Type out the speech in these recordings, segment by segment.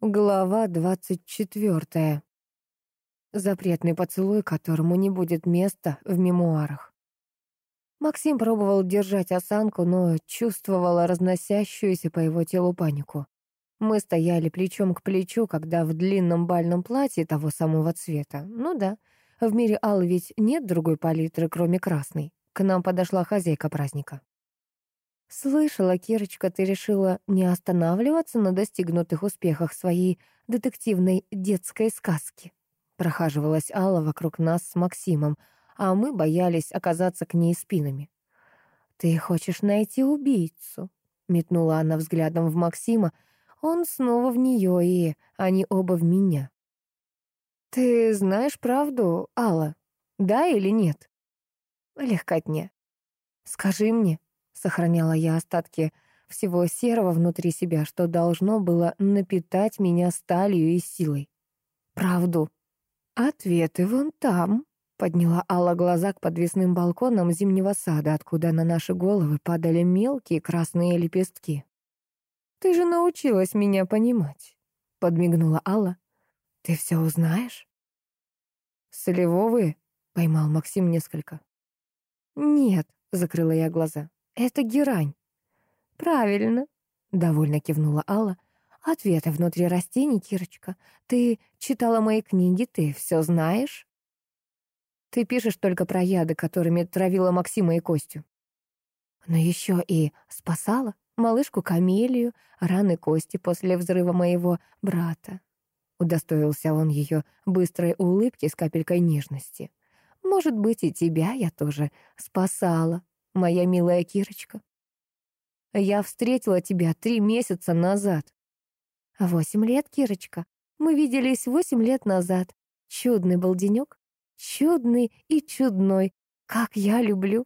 Глава двадцать четвертая. Запретный поцелуй, которому не будет места в мемуарах. Максим пробовал держать осанку, но чувствовала разносящуюся по его телу панику. Мы стояли плечом к плечу, когда в длинном бальном платье того самого цвета. Ну да, в мире Аллы ведь нет другой палитры, кроме красной. К нам подошла хозяйка праздника. «Слышала, Кирочка, ты решила не останавливаться на достигнутых успехах своей детективной детской сказки». Прохаживалась Алла вокруг нас с Максимом, а мы боялись оказаться к ней спинами. «Ты хочешь найти убийцу?» — метнула она взглядом в Максима. Он снова в нее, и они оба в меня. «Ты знаешь правду, Алла? Да или нет?» «Легкотня. Скажи мне», Сохраняла я остатки всего серого внутри себя, что должно было напитать меня сталью и силой. Правду. Ответы вон там. Подняла Алла глаза к подвесным балконам зимнего сада, откуда на наши головы падали мелкие красные лепестки. «Ты же научилась меня понимать», — подмигнула Алла. «Ты все узнаешь?» «Солевовые?» — поймал Максим несколько. «Нет», — закрыла я глаза. Это герань. Правильно, довольно кивнула Алла. Ответы внутри растений, Кирочка. Ты читала мои книги, ты все знаешь? Ты пишешь только про яды, которыми травила Максима и Костю. Но еще и спасала малышку Камелию, раны Кости после взрыва моего брата. Удостоился он ее быстрой улыбки с капелькой нежности. Может быть, и тебя я тоже спасала моя милая Кирочка. Я встретила тебя три месяца назад. Восемь лет, Кирочка. Мы виделись восемь лет назад. Чудный был денек. Чудный и чудной. Как я люблю.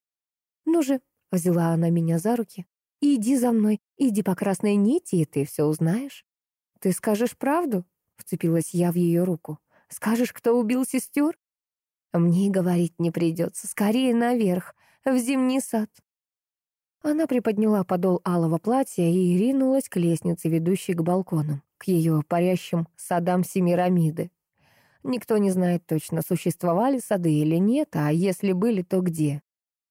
Ну же, взяла она меня за руки. Иди за мной, иди по красной нити, и ты все узнаешь. Ты скажешь правду? Вцепилась я в ее руку. Скажешь, кто убил сестер? Мне говорить не придется. Скорее наверх в зимний сад. Она приподняла подол алого платья и ринулась к лестнице, ведущей к балконам, к ее парящим садам Семирамиды. Никто не знает точно, существовали сады или нет, а если были, то где.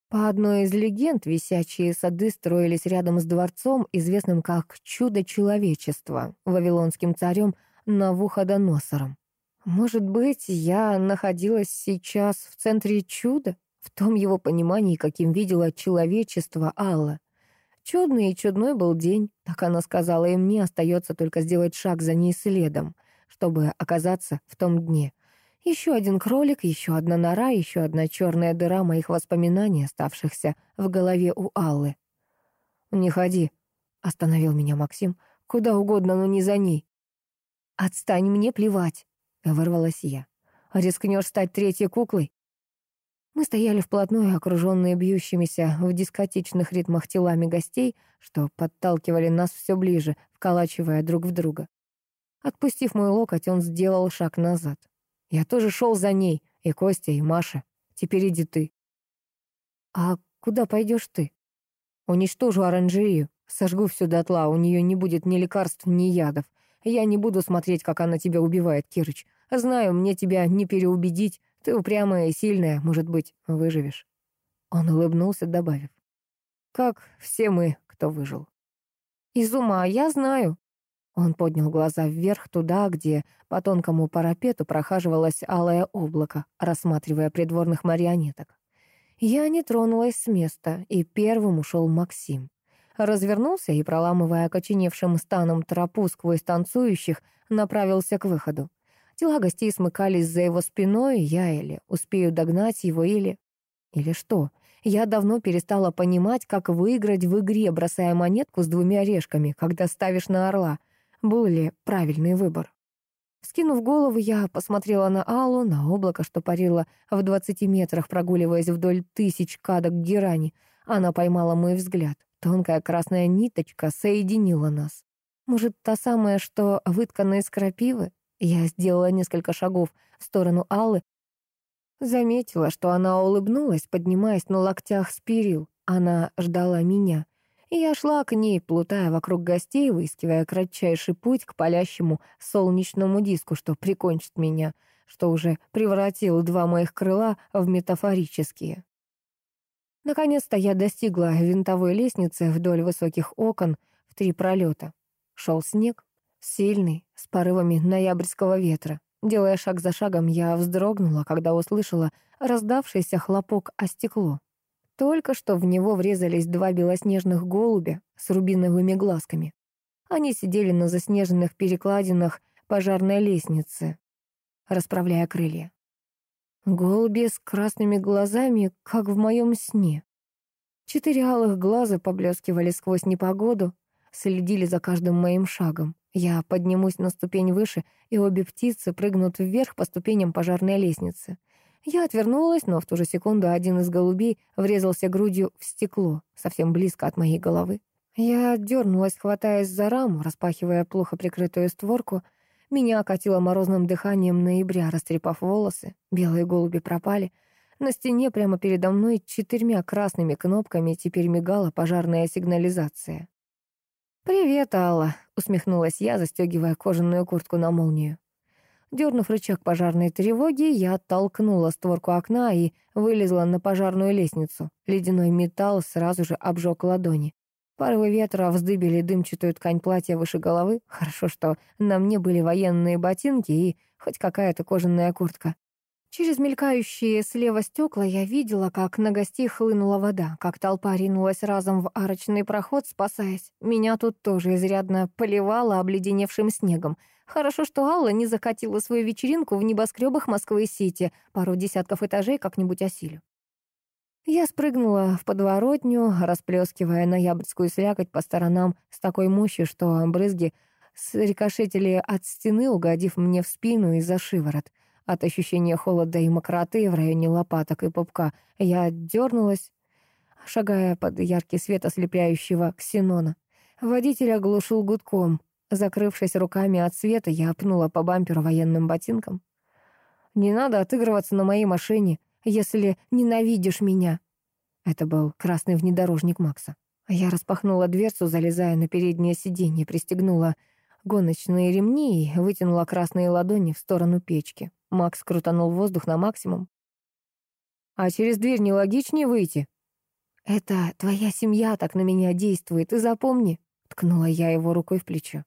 По одной из легенд, висячие сады строились рядом с дворцом, известным как «Чудо человечества», вавилонским царем Навуходоносором. Может быть, я находилась сейчас в центре чуда? В том его понимании, каким видела человечество Алла. Чудный и чудной был день, так она сказала, и мне остается только сделать шаг за ней следом, чтобы оказаться в том дне. Еще один кролик, еще одна нора, еще одна черная дыра моих воспоминаний, оставшихся в голове у Аллы. «Не ходи», — остановил меня Максим, — «куда угодно, но не за ней». «Отстань, мне плевать», — вырвалась я. «Рискнешь стать третьей куклой? Мы стояли вплотную, окруженные бьющимися в дискотечных ритмах телами гостей, что подталкивали нас все ближе, вколачивая друг в друга. Отпустив мой локоть, он сделал шаг назад. Я тоже шел за ней, и Костя, и Маша. Теперь иди ты. А куда пойдешь ты? Уничтожу оранжерею, сожгу все дотла, у нее не будет ни лекарств, ни ядов. Я не буду смотреть, как она тебя убивает, Кирыч. Знаю, мне тебя не переубедить, ты упрямая и сильная, может быть, выживешь». Он улыбнулся, добавив. «Как все мы, кто выжил». «Из ума, я знаю». Он поднял глаза вверх туда, где по тонкому парапету прохаживалось алое облако, рассматривая придворных марионеток. Я не тронулась с места, и первым ушел Максим. Развернулся и, проламывая окоченевшим станом тропу сквозь танцующих, направился к выходу. Тела гостей смыкались за его спиной, я или успею догнать его, или... Или что? Я давно перестала понимать, как выиграть в игре, бросая монетку с двумя орешками, когда ставишь на орла. Был ли правильный выбор? Скинув голову, я посмотрела на Аллу, на облако, что парило в двадцати метрах, прогуливаясь вдоль тысяч кадок герани. Она поймала мой взгляд. Тонкая красная ниточка соединила нас. Может, та самая, что выткана из крапивы? Я сделала несколько шагов в сторону Аллы, заметила, что она улыбнулась, поднимаясь на локтях с перил. Она ждала меня. И я шла к ней, плутая вокруг гостей, выискивая кратчайший путь к палящему солнечному диску, что прикончит меня, что уже превратил два моих крыла в метафорические. Наконец-то я достигла винтовой лестницы вдоль высоких окон в три пролета. Шел снег, сильный, с порывами ноябрьского ветра. Делая шаг за шагом, я вздрогнула, когда услышала раздавшийся хлопок о стекло. Только что в него врезались два белоснежных голубя с рубиновыми глазками. Они сидели на заснеженных перекладинах пожарной лестницы, расправляя крылья. Голуби с красными глазами, как в моем сне. Четыре алых глаза поблескивали сквозь непогоду, следили за каждым моим шагом. Я поднимусь на ступень выше, и обе птицы прыгнут вверх по ступеням пожарной лестницы. Я отвернулась, но в ту же секунду один из голубей врезался грудью в стекло, совсем близко от моей головы. Я дернулась, хватаясь за раму, распахивая плохо прикрытую створку. Меня окатило морозным дыханием ноября, растрепав волосы. Белые голуби пропали. На стене прямо передо мной четырьмя красными кнопками теперь мигала пожарная сигнализация. «Привет, Алла», — усмехнулась я, застегивая кожаную куртку на молнию. Дернув рычаг пожарной тревоги, я оттолкнула створку окна и вылезла на пожарную лестницу. Ледяной металл сразу же обжег ладони. Порывы ветра вздыбили дымчатую ткань платья выше головы. Хорошо, что на мне были военные ботинки и хоть какая-то кожаная куртка. Через мелькающие слева стекла я видела, как на гостей хлынула вода, как толпа ринулась разом в арочный проход, спасаясь. Меня тут тоже изрядно поливало обледеневшим снегом. Хорошо, что Алла не закатила свою вечеринку в небоскребах Москвы-Сити, пару десятков этажей как-нибудь осилю. Я спрыгнула в подворотню, расплескивая ноябрьскую слякоть по сторонам с такой мощью, что брызги срикошетили от стены, угодив мне в спину и за шиворот — от ощущения холода и мокроты в районе лопаток и пупка я дернулась, шагая под яркий свет ослепляющего ксенона. Водитель оглушил гудком. Закрывшись руками от света, я пнула по бамперу военным ботинком. «Не надо отыгрываться на моей машине, если ненавидишь меня». Это был красный внедорожник Макса. Я распахнула дверцу, залезая на переднее сиденье, пристегнула гоночные ремни и вытянула красные ладони в сторону печки. Макс крутанул воздух на максимум. «А через дверь нелогичнее выйти?» «Это твоя семья так на меня действует, и запомни», — ткнула я его рукой в плечо.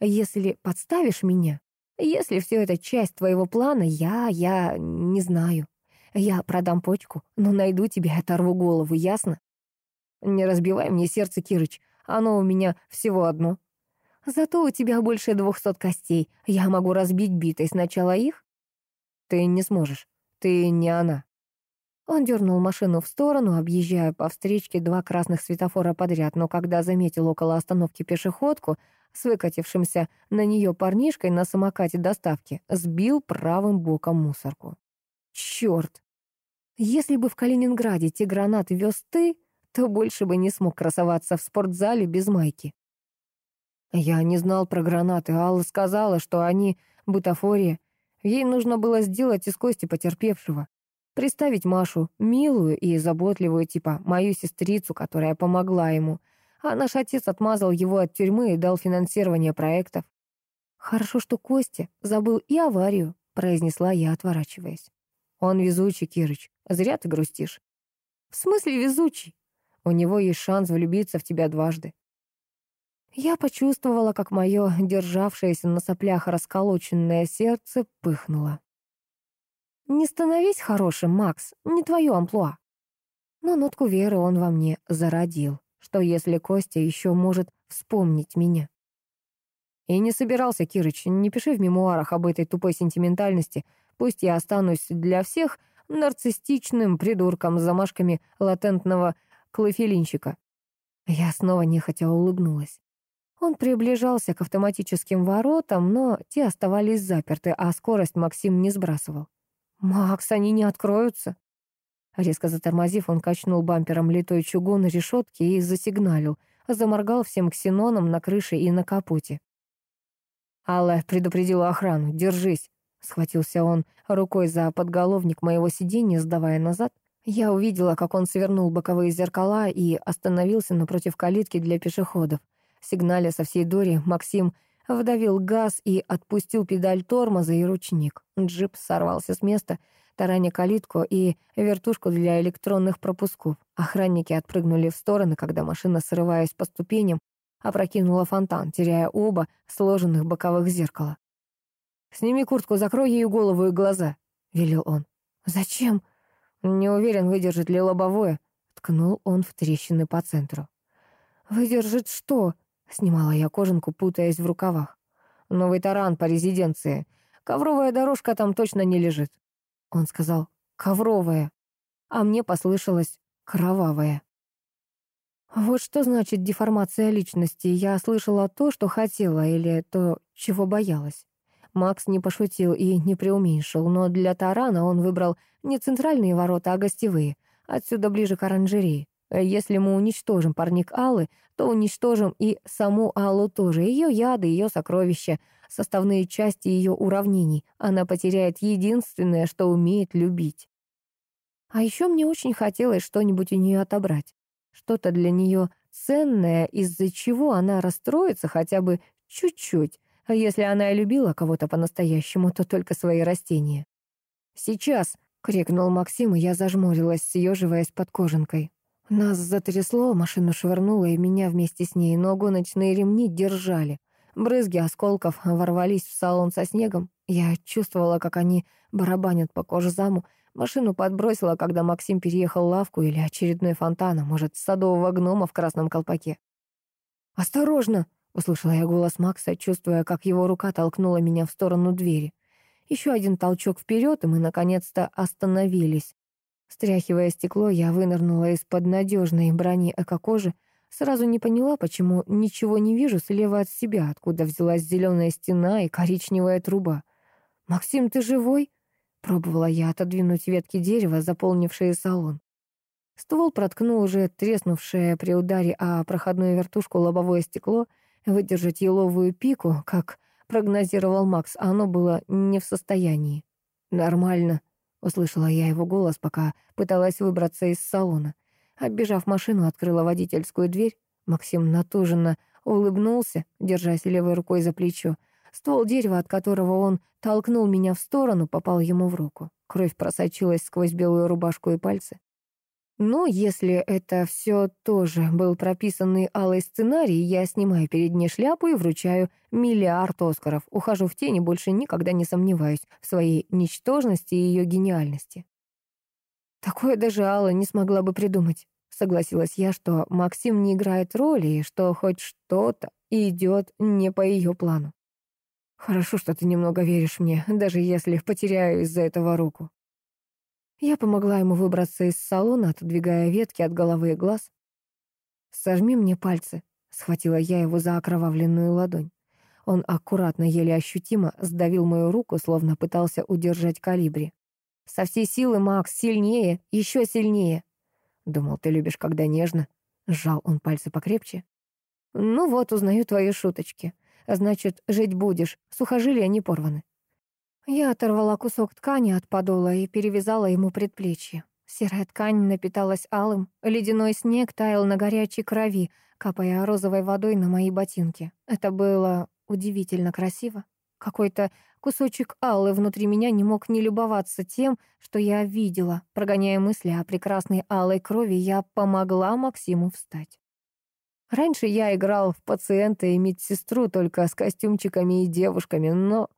«Если подставишь меня, если все это часть твоего плана, я, я не знаю. Я продам почку, но найду тебя и оторву голову, ясно? Не разбивай мне сердце, Кирыч, оно у меня всего одно. Зато у тебя больше двухсот костей. Я могу разбить битой сначала их, ты не сможешь. Ты не она». Он дернул машину в сторону, объезжая по встречке два красных светофора подряд, но когда заметил около остановки пешеходку с выкатившимся на нее парнишкой на самокате доставки, сбил правым боком мусорку. Черт! Если бы в Калининграде те гранаты вез ты, то больше бы не смог красоваться в спортзале без майки. Я не знал про гранаты, Алла сказала, что они бутафория, Ей нужно было сделать из кости потерпевшего. Представить Машу, милую и заботливую, типа мою сестрицу, которая помогла ему. А наш отец отмазал его от тюрьмы и дал финансирование проектов. «Хорошо, что Костя забыл и аварию», — произнесла я, отворачиваясь. «Он везучий, Кирыч. Зря ты грустишь». «В смысле везучий? У него есть шанс влюбиться в тебя дважды. Я почувствовала, как мое державшееся на соплях расколоченное сердце пыхнуло. «Не становись хорошим, Макс, не твое амплуа». Но нотку веры он во мне зародил, что если Костя еще может вспомнить меня. И не собирался, Кирыч, не пиши в мемуарах об этой тупой сентиментальности, пусть я останусь для всех нарциссичным придурком с замашками латентного клофелинщика. Я снова нехотя улыбнулась. Он приближался к автоматическим воротам, но те оставались заперты, а скорость Максим не сбрасывал. «Макс, они не откроются!» Резко затормозив, он качнул бампером литой чугун решетки и засигналил, заморгал всем ксеноном на крыше и на капоте. Алла предупредила охрану. «Держись!» Схватился он рукой за подголовник моего сиденья, сдавая назад. Я увидела, как он свернул боковые зеркала и остановился напротив калитки для пешеходов. Сигналя со всей дури Максим вдавил газ и отпустил педаль тормоза и ручник. Джип сорвался с места, тараня калитку и вертушку для электронных пропусков. Охранники отпрыгнули в стороны, когда машина, срываясь по ступеням, опрокинула фонтан, теряя оба сложенных боковых зеркала. «Сними куртку, закрой ей голову и глаза», — велел он. «Зачем?» «Не уверен, выдержит ли лобовое», — ткнул он в трещины по центру. «Выдержит что?» — снимала я кожанку, путаясь в рукавах. «Новый таран по резиденции. Ковровая дорожка там точно не лежит». Он сказал «ковровая», а мне послышалось «кровавая». Вот что значит деформация личности. Я слышала то, что хотела, или то, чего боялась. Макс не пошутил и не преуменьшил, но для тарана он выбрал не центральные ворота, а гостевые. Отсюда ближе к оранжерее. Если мы уничтожим парник Аллы, то уничтожим и саму Аллу тоже, ее яды, ее сокровища, составные части ее уравнений. Она потеряет единственное, что умеет любить. А еще мне очень хотелось что-нибудь у нее отобрать. Что-то для нее ценное, из-за чего она расстроится хотя бы чуть-чуть. А если она и любила кого-то по-настоящему, то только свои растения. «Сейчас!» — крикнул Максим, и я зажмурилась, съеживаясь под кожанкой. Нас затрясло, машину швырнуло, и меня вместе с ней, но гоночные ремни держали. Брызги осколков ворвались в салон со снегом. Я чувствовала, как они барабанят по кожзаму, Машину подбросила, когда Максим переехал лавку или очередной фонтан, а может, садового гнома в красном колпаке. «Осторожно!» — услышала я голос Макса, чувствуя, как его рука толкнула меня в сторону двери. Еще один толчок вперед, и мы наконец-то остановились. Стряхивая стекло, я вынырнула из-под надежной брони эко-кожи, сразу не поняла, почему ничего не вижу слева от себя, откуда взялась зеленая стена и коричневая труба. «Максим, ты живой?» Пробовала я отодвинуть ветки дерева, заполнившие салон. Ствол проткнул уже треснувшее при ударе о проходную вертушку лобовое стекло. Выдержать еловую пику, как прогнозировал Макс, оно было не в состоянии. «Нормально», — услышала я его голос, пока пыталась выбраться из салона. Оббежав машину, открыла водительскую дверь. Максим натуженно улыбнулся, держась левой рукой за плечо. Ствол дерева, от которого он толкнул меня в сторону, попал ему в руку. Кровь просочилась сквозь белую рубашку и пальцы. Но если это все тоже был прописанный алый сценарий, я снимаю перед ней шляпу и вручаю миллиард Оскаров. Ухожу в тени, больше никогда не сомневаюсь в своей ничтожности и ее гениальности. Такое даже Алла не смогла бы придумать. Согласилась я, что Максим не играет роли и что хоть что-то идет не по ее плану. Хорошо, что ты немного веришь мне, даже если потеряю из-за этого руку. Я помогла ему выбраться из салона, отодвигая ветки от головы и глаз. «Сожми мне пальцы», — схватила я его за окровавленную ладонь. Он аккуратно, еле ощутимо сдавил мою руку, словно пытался удержать калибри. «Со всей силы, Макс, сильнее, еще сильнее!» «Думал, ты любишь, когда нежно». Сжал он пальцы покрепче. «Ну вот, узнаю твои шуточки. Значит, жить будешь, сухожилия не порваны. Я оторвала кусок ткани от подола и перевязала ему предплечье. Серая ткань напиталась алым, ледяной снег таял на горячей крови, капая розовой водой на мои ботинки. Это было удивительно красиво. Какой-то кусочек аллы внутри меня не мог не любоваться тем, что я видела. Прогоняя мысли о прекрасной алой крови, я помогла Максиму встать. Раньше я играл в пациента и медсестру только с костюмчиками и девушками, но...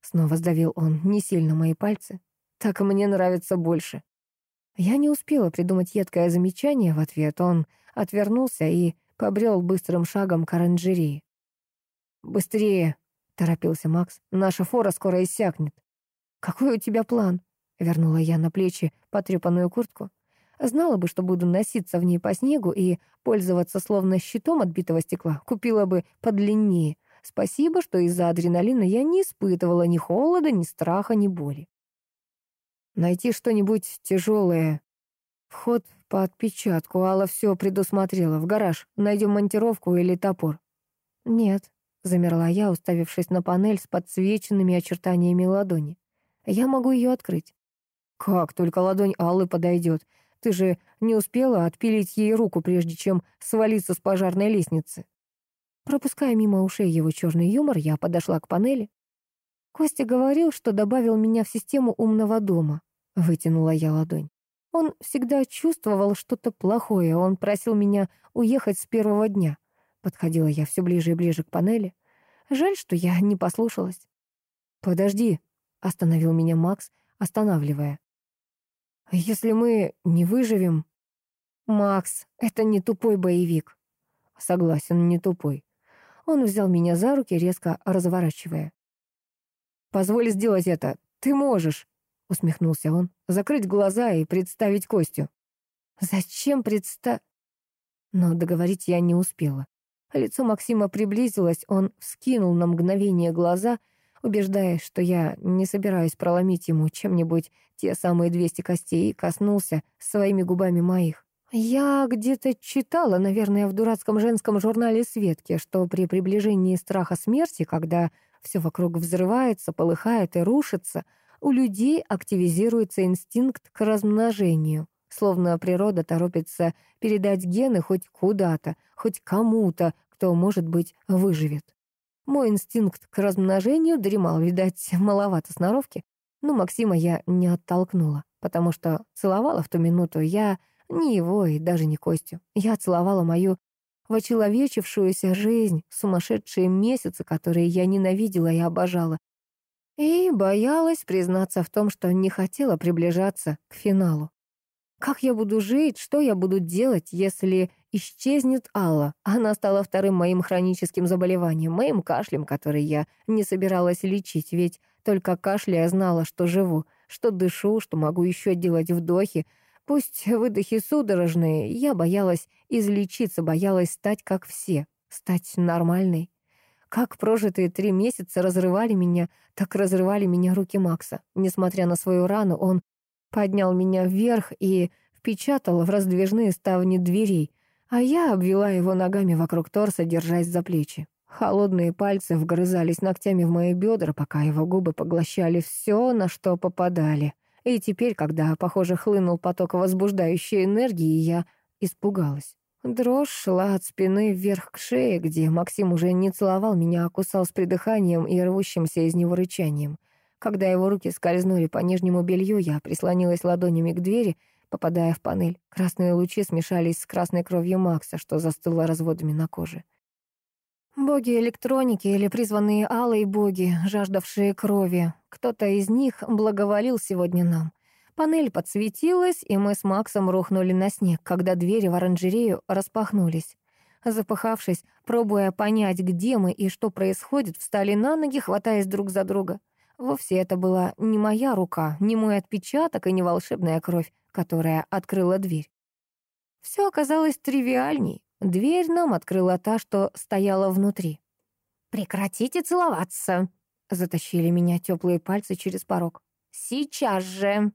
Снова сдавил он не сильно мои пальцы. Так мне нравится больше. Я не успела придумать едкое замечание в ответ. Он отвернулся и побрел быстрым шагом к оранжерее. «Быстрее!» — торопился Макс. «Наша фора скоро иссякнет». «Какой у тебя план?» — вернула я на плечи потрепанную куртку. Знала бы, что буду носиться в ней по снегу и пользоваться словно щитом от битого стекла, купила бы подлиннее. Спасибо, что из-за адреналина я не испытывала ни холода, ни страха, ни боли. Найти что-нибудь тяжелое. Вход по отпечатку. Алла все предусмотрела. В гараж. Найдем монтировку или топор. Нет, замерла я, уставившись на панель с подсвеченными очертаниями ладони. Я могу ее открыть. Как только ладонь Аллы подойдет. Ты же не успела отпилить ей руку, прежде чем свалиться с пожарной лестницы. Пропуская мимо ушей его черный юмор, я подошла к панели. Костя говорил, что добавил меня в систему умного дома. Вытянула я ладонь. Он всегда чувствовал что-то плохое, он просил меня уехать с первого дня. Подходила я все ближе и ближе к панели. Жаль, что я не послушалась. «Подожди», — остановил меня Макс, останавливая. «Если мы не выживем...» «Макс, это не тупой боевик». «Согласен, не тупой». Он взял меня за руки, резко разворачивая. «Позволь сделать это. Ты можешь», — усмехнулся он. «Закрыть глаза и представить Костю». «Зачем представ...» Но договорить я не успела. Лицо Максима приблизилось, он вскинул на мгновение глаза, убеждаясь, что я не собираюсь проломить ему чем-нибудь те самые двести костей, и коснулся своими губами моих. Я где-то читала, наверное, в дурацком женском журнале Светки, что при приближении страха смерти, когда все вокруг взрывается, полыхает и рушится, у людей активизируется инстинкт к размножению словно природа торопится передать гены хоть куда-то, хоть кому-то, кто, может быть, выживет. Мой инстинкт к размножению дремал, видать, маловато сноровки, но Максима я не оттолкнула, потому что целовала в ту минуту я не его и даже не Костю. Я целовала мою вочеловечившуюся жизнь, сумасшедшие месяцы, которые я ненавидела и обожала, и боялась признаться в том, что не хотела приближаться к финалу. Как я буду жить, что я буду делать, если исчезнет Алла? Она стала вторым моим хроническим заболеванием, моим кашлем, который я не собиралась лечить, ведь только кашляя знала, что живу, что дышу, что могу еще делать вдохи. Пусть выдохи судорожные, я боялась излечиться, боялась стать как все, стать нормальной. Как прожитые три месяца разрывали меня, так разрывали меня руки Макса. Несмотря на свою рану, он поднял меня вверх и впечатал в раздвижные ставни дверей, а я обвела его ногами вокруг торса, держась за плечи. Холодные пальцы вгрызались ногтями в мои бедра, пока его губы поглощали все, на что попадали. И теперь, когда, похоже, хлынул поток возбуждающей энергии, я испугалась. Дрожь шла от спины вверх к шее, где Максим уже не целовал меня, а кусал с придыханием и рвущимся из него рычанием. Когда его руки скользнули по нижнему белью, я прислонилась ладонями к двери, попадая в панель. Красные лучи смешались с красной кровью Макса, что застыло разводами на коже. Боги электроники или призванные алые боги, жаждавшие крови. Кто-то из них благоволил сегодня нам. Панель подсветилась, и мы с Максом рухнули на снег, когда двери в оранжерею распахнулись. Запыхавшись, пробуя понять, где мы и что происходит, встали на ноги, хватаясь друг за друга. Вовсе это была не моя рука, не мой отпечаток и не волшебная кровь, которая открыла дверь. Все оказалось тривиальней. Дверь нам открыла та, что стояла внутри. «Прекратите целоваться!» — затащили меня теплые пальцы через порог. «Сейчас же!»